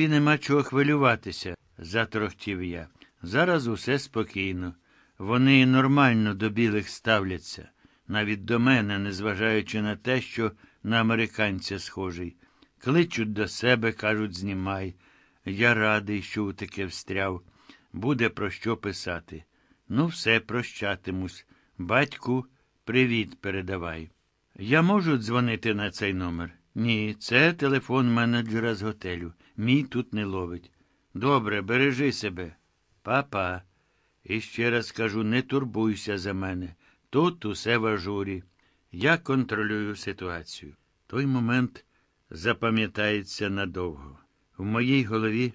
І нема чого хвилюватися, затрохтів я. Зараз усе спокійно. Вони нормально до білих ставляться, навіть до мене, незважаючи на те, що на американця схожий. Кличуть до себе, кажуть, знімай. Я радий, що у таке встряв. Буде про що писати. Ну, все, прощатимусь. Батьку, привіт передавай. Я можу дзвонити на цей номер? Ні, це телефон менеджера з готелю. Мій тут не ловить. Добре, бережи себе. Па-па. І ще раз кажу, не турбуйся за мене. Тут усе в ажурі. Я контролюю ситуацію. Той момент запам'ятається надовго. В моїй голові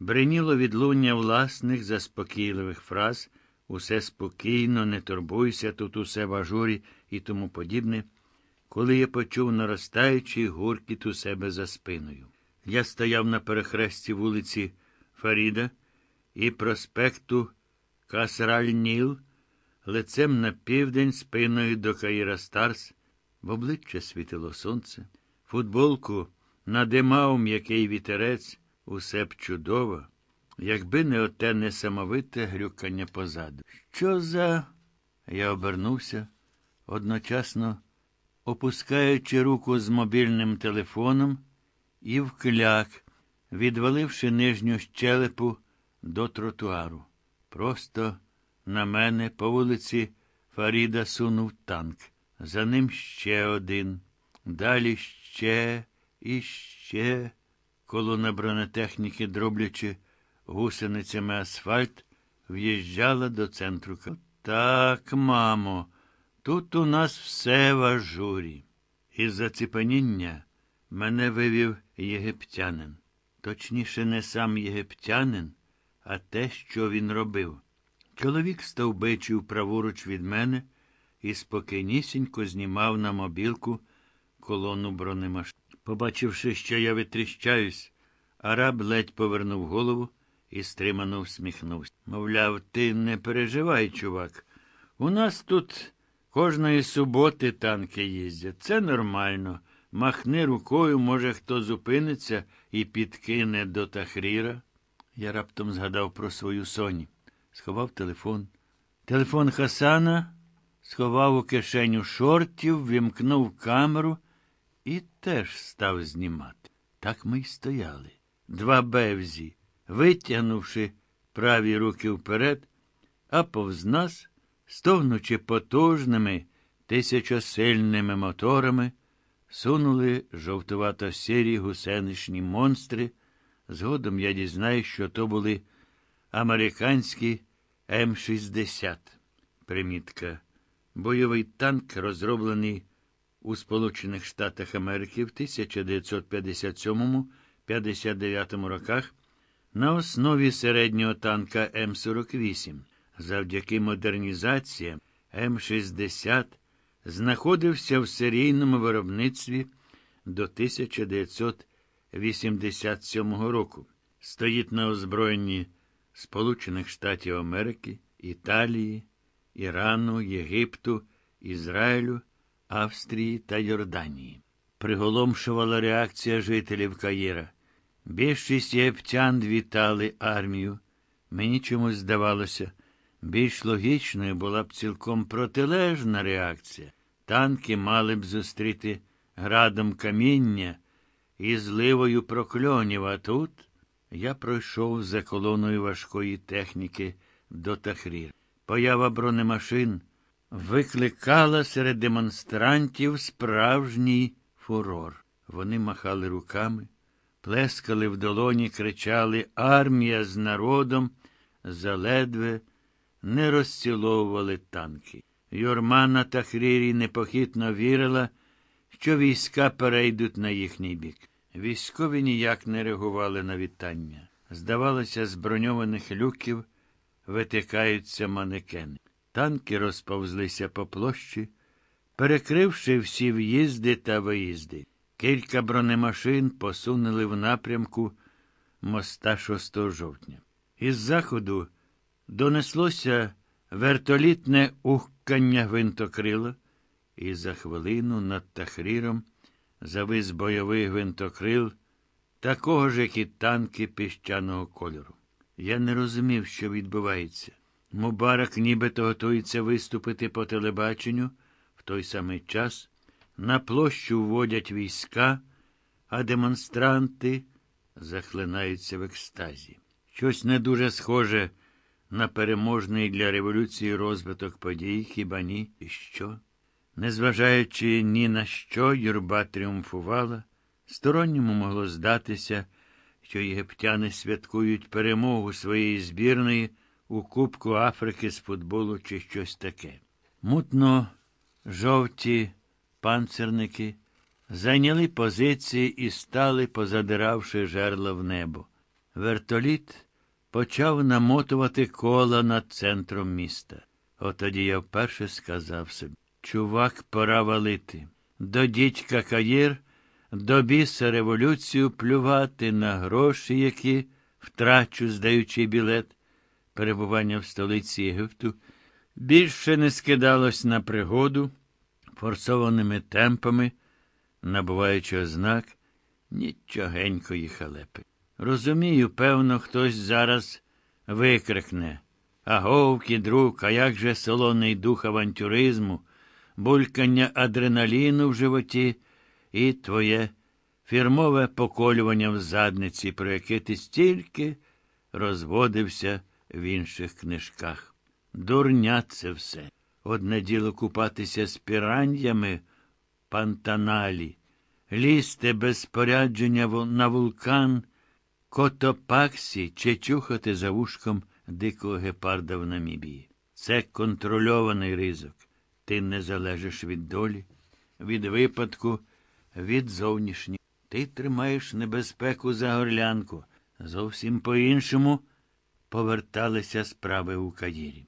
бриніло відлуння власних заспокійливих фраз усе спокійно, не турбуйся, тут усе в ажурі і тому подібне, коли я почув наростаючий гуркіт у себе за спиною. Я стояв на перехресті вулиці Фаріда і проспекту Касраль-Ніл, лицем на південь, спиною до Каїра Старс, в обличчя світило сонце, футболку надимав м'який вітерець, усе б чудово, якби не оте несамовите грюкання позаду. Що за. Я обернувся, одночасно опускаючи руку з мобільним телефоном і вкляк, відваливши нижню щелепу до тротуару. Просто на мене по вулиці Фаріда сунув танк. За ним ще один. Далі ще і ще. Колона бронетехніки, дроблячи гусеницями асфальт, в'їжджала до центру. Так, мамо, тут у нас все в ажурі. Із заціпаніння мене вивів єгиптянин. Точніше, не сам єгиптянин, а те, що він робив. Чоловік стовбичив праворуч від мене і спокійнісінько знімав на мобілку колону бронемашин. Побачивши, що я витріщаюсь, араб ледь повернув голову і стримано всміхнувся. Мовляв, ти не переживай, чувак. У нас тут кожної суботи танки їздять. Це нормально. Махни рукою, може, хто зупиниться і підкине до Тахріра. Я раптом згадав про свою соні. Сховав телефон. Телефон Хасана сховав у кишеню шортів, вімкнув камеру і теж став знімати. Так ми й стояли. Два бевзі, витягнувши праві руки вперед, а повз нас, стогнучи потужними, тисячосильними моторами, сунули жовтувато сірі гусеничні монстри. Згодом я дізнаюсь, що то були американські М-60. Примітка. Бойовий танк, розроблений у Сполучених Штатах Америки в 1957-59 роках на основі середнього танка М-48. Завдяки модернізаціям М-60 знаходився в серійному виробництві до 1987 року. Стоїть на озброєнні Сполучених Штатів Америки, Італії, Ірану, Єгипту, Ізраїлю, Австрії та Йорданії. Приголомшувала реакція жителів Каїра. Більшість єптян вітали армію. Мені чомусь здавалося, більш логічною була б цілком протилежна реакція. Танки мали б зустріти градом каміння і зливою прокльонів, а тут я пройшов за колоною важкої техніки до Тахрір. Поява бронемашин викликала серед демонстрантів справжній фурор. Вони махали руками, плескали в долоні, кричали Армія з народом, заледве не розціловували танки. Юрма на Тахрірі непохитно вірила, що війська перейдуть на їхній бік. Військові ніяк не реагували на вітання. Здавалося, з броньованих люків витикаються манекени. Танки розповзлися по площі, перекривши всі в'їзди та виїзди. Кілька бронемашин посунули в напрямку моста 6 жовтня. Із заходу донеслося вертолітне ухкання гвинтокрила, і за хвилину над Тахріром завис бойовий гвинтокрил такого ж, як і танки піщаного кольору. Я не розумів, що відбувається. Мубарак нібито готується виступити по телебаченню в той самий час. На площу вводять війська, а демонстранти захлинаються в екстазі. Щось не дуже схоже на переможний для революції розвиток подій, хіба ні? І що? Незважаючи ні на що, юрба тріумфувала, сторонньому могло здатися, що єгиптяни святкують перемогу своєї збірної у Кубку Африки з футболу чи щось таке. Мутно жовті панцерники зайняли позиції і стали, позадиравши жерла в небо. Вертоліт почав намотувати кола над центром міста. Отоді я вперше сказав собі чувак, пора валити. До дідька Каїр, до біса революцію плювати на гроші, які втрачу, здаючи білет. Перебування в столиці Єгипту більше не скидалось на пригоду, форсованими темпами, набуваючи ознак нічогенької халепи. Розумію, певно, хтось зараз викрикне. Аговки, друг, а як же солоний дух авантюризму, булькання адреналіну в животі і твоє фірмове поколювання в задниці, про яке ти стільки розводився в інших книжках. Дурня це все. Одне діло купатися з піраньями пантаналі, лізти без спорядження на вулкан Котопаксі чи чухати за вушком дикого гепарда в Намібії. Це контрольований ризик. Ти не залежиш від долі, від випадку, від зовнішніх. Ти тримаєш небезпеку за горлянку. Зовсім по-іншому поверталися справи у Каїрі.